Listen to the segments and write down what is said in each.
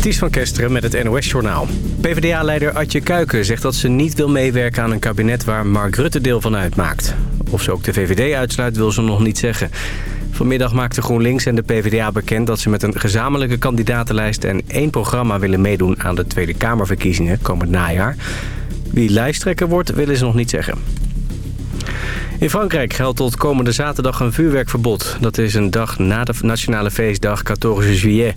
Ties van Kesteren met het NOS-journaal. PvdA-leider Adje Kuiken zegt dat ze niet wil meewerken aan een kabinet waar Mark Rutte deel van uitmaakt. Of ze ook de VVD uitsluit wil ze nog niet zeggen. Vanmiddag maakten GroenLinks en de PvdA bekend dat ze met een gezamenlijke kandidatenlijst en één programma willen meedoen aan de Tweede Kamerverkiezingen komend najaar. Wie lijsttrekker wordt, willen ze nog niet zeggen. In Frankrijk geldt tot komende zaterdag een vuurwerkverbod. Dat is een dag na de nationale feestdag 14 juillet.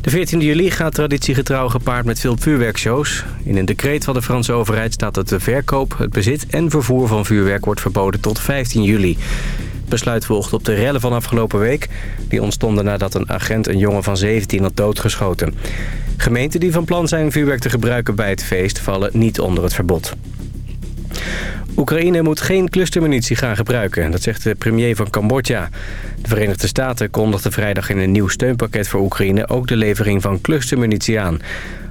De 14 juli gaat traditiegetrouw gepaard met veel vuurwerkshows. In een decreet van de Franse overheid staat dat de verkoop, het bezit en vervoer van vuurwerk wordt verboden tot 15 juli. Het besluit volgt op de rellen van afgelopen week. Die ontstonden nadat een agent een jongen van 17 had doodgeschoten. Gemeenten die van plan zijn vuurwerk te gebruiken bij het feest vallen niet onder het verbod. Oekraïne moet geen clustermunitie gaan gebruiken, dat zegt de premier van Cambodja. De Verenigde Staten kondigden vrijdag in een nieuw steunpakket voor Oekraïne ook de levering van clustermunitie aan.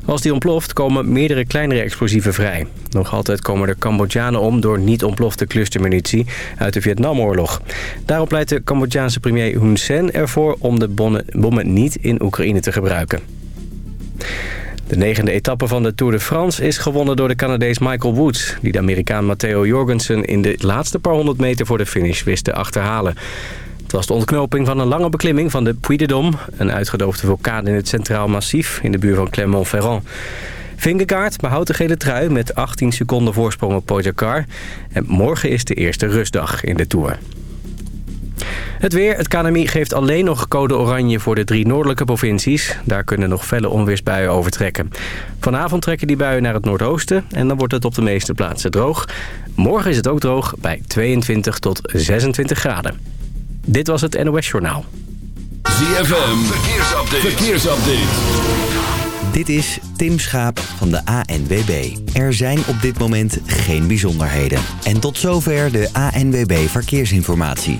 Als die ontploft komen meerdere kleinere explosieven vrij. Nog altijd komen er Cambodjanen om door niet ontplofte clustermunitie uit de Vietnamoorlog. Daarop pleit de Cambodjaanse premier Hun Sen ervoor om de bommen niet in Oekraïne te gebruiken. De negende etappe van de Tour de France is gewonnen door de Canadees Michael Woods... die de Amerikaan Matteo Jorgensen in de laatste paar honderd meter voor de finish wist te achterhalen. Het was de ontknoping van een lange beklimming van de Puy de Dôme... een uitgedoofde vulkaan in het Centraal Massief in de buurt van Clermont-Ferrand. Vingegaard behoudt de gele trui met 18 seconden voorsprong op Pogacar. En morgen is de eerste rustdag in de Tour. Het weer. Het KNMI geeft alleen nog code oranje voor de drie noordelijke provincies. Daar kunnen nog felle onweersbuien overtrekken. Vanavond trekken die buien naar het noordoosten en dan wordt het op de meeste plaatsen droog. Morgen is het ook droog bij 22 tot 26 graden. Dit was het NOS Journaal. ZFM. Verkeersupdate. Verkeersupdate. Dit is Tim Schaap van de ANWB. Er zijn op dit moment geen bijzonderheden. En tot zover de ANWB Verkeersinformatie.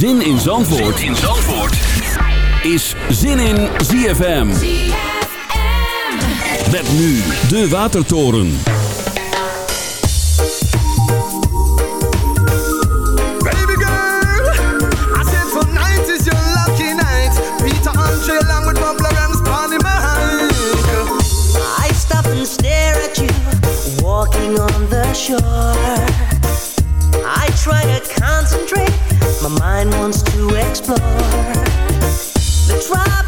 Zin in Zandvoort, zin in Zandvoort. is Zin in ZFM. Met nu de Watertoren. Baby girl, I said for night is your lucky night. Peter Andre along with Bubba Rams Bonnie Mike. I stop and stare at you walking on the shore. I try to my mind wants to explore. The tropical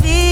baby.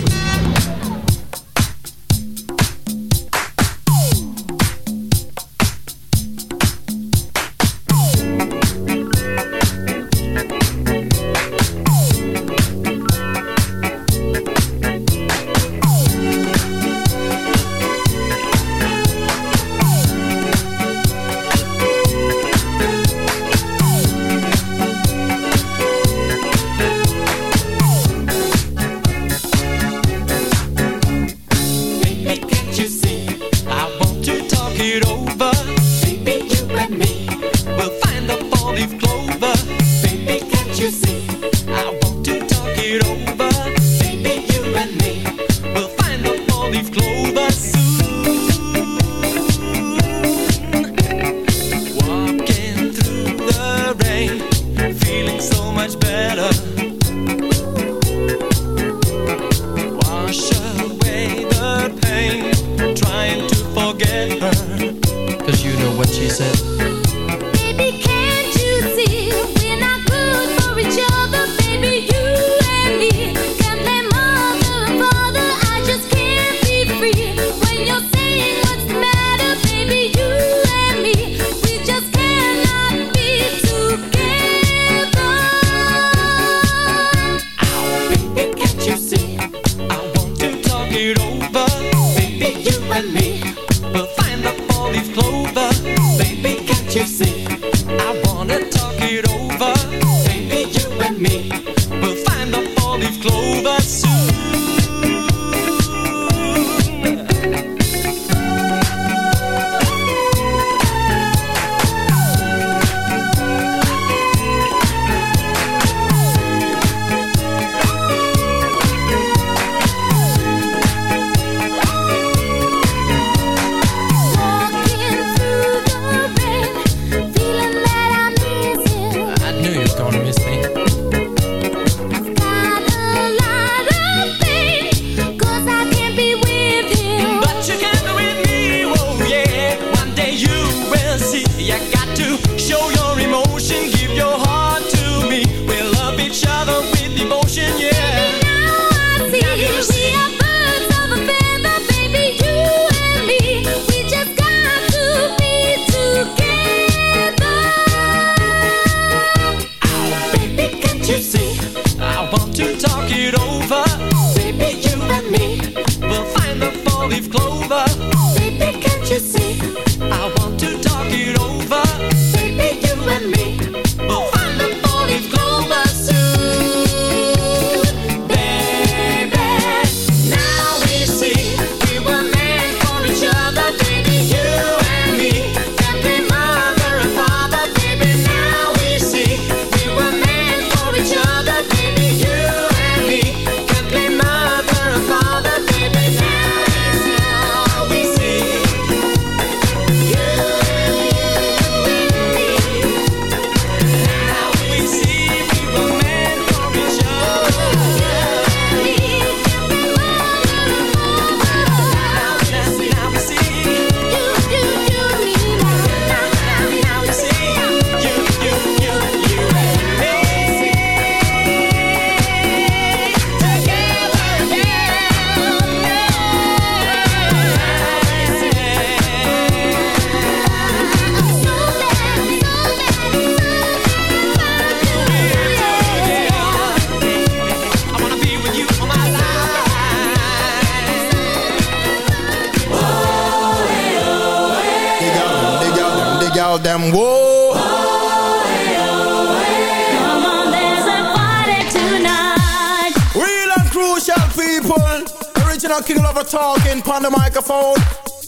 microphone.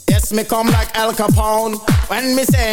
Yes, me come like Al Capone. When me say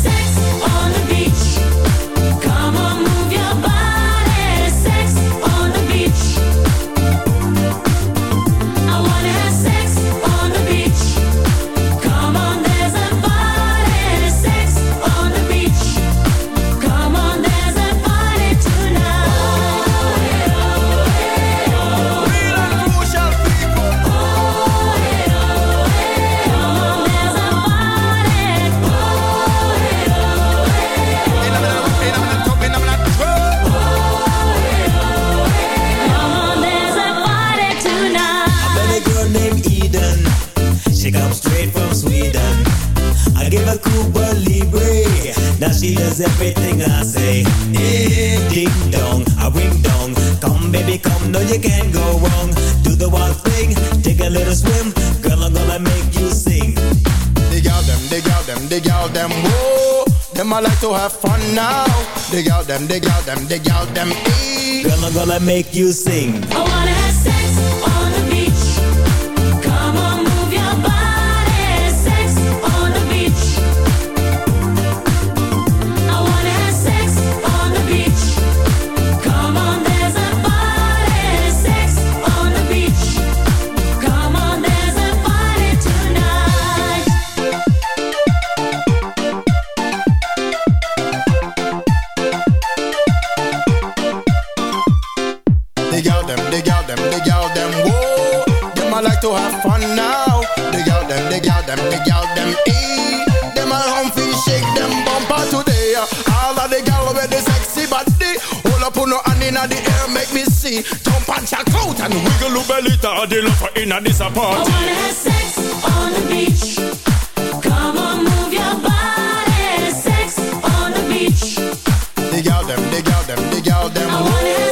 She does everything I say. Eh, ding dong, a ring dong. Come baby, come, no you can't go wrong. Do the one thing, take a little swim. Girl, I'm gonna make you sing. Dig out them, dig out them, dig out them, whoa. Them I like to have fun now. Dig out them, dig out them, dig out them, ee. Girl, I'm gonna make you sing. I out them, them, whoa. Them I like to have fun now. Dig out them, dig out them, dig out them, ee. Them I home feel shake them bumper today. All of the gal with the sexy body. Hold up on no hand inna the air, make me see. Jump and check out and wiggle your belly the love for inna this party. I wanna have sex on the beach. Come on, move your body. Sex on the beach. Dig out them, dig out them, dig out them, I wanna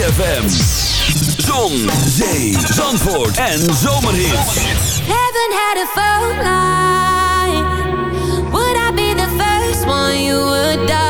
ZFM. Zon, zee, zandvoort en zomerhits. Haven't had a phone line. Would I be the first one you would dial?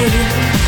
with you.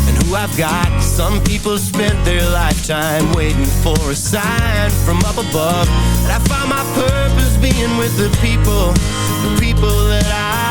I've got. Some people spent their lifetime waiting for a sign from up above. But I found my purpose being with the people, the people that I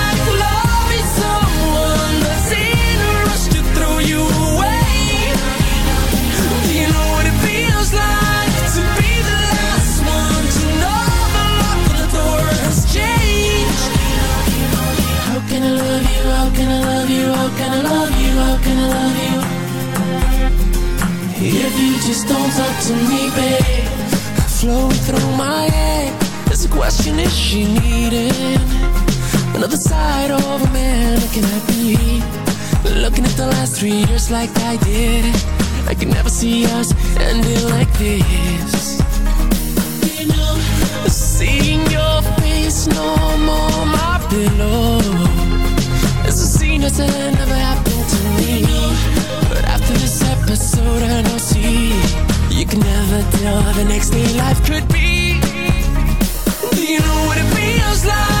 You? How can I love you? If you just don't talk to me, babe Flowing through my head There's a question, is she needing Another side of a man looking at me Looking at the last three years like I did I could never see us ending like this Seeing your face no more my pillow It's a scene that's never happened I know see You can never tell how the next day life could be Do you know what it feels like?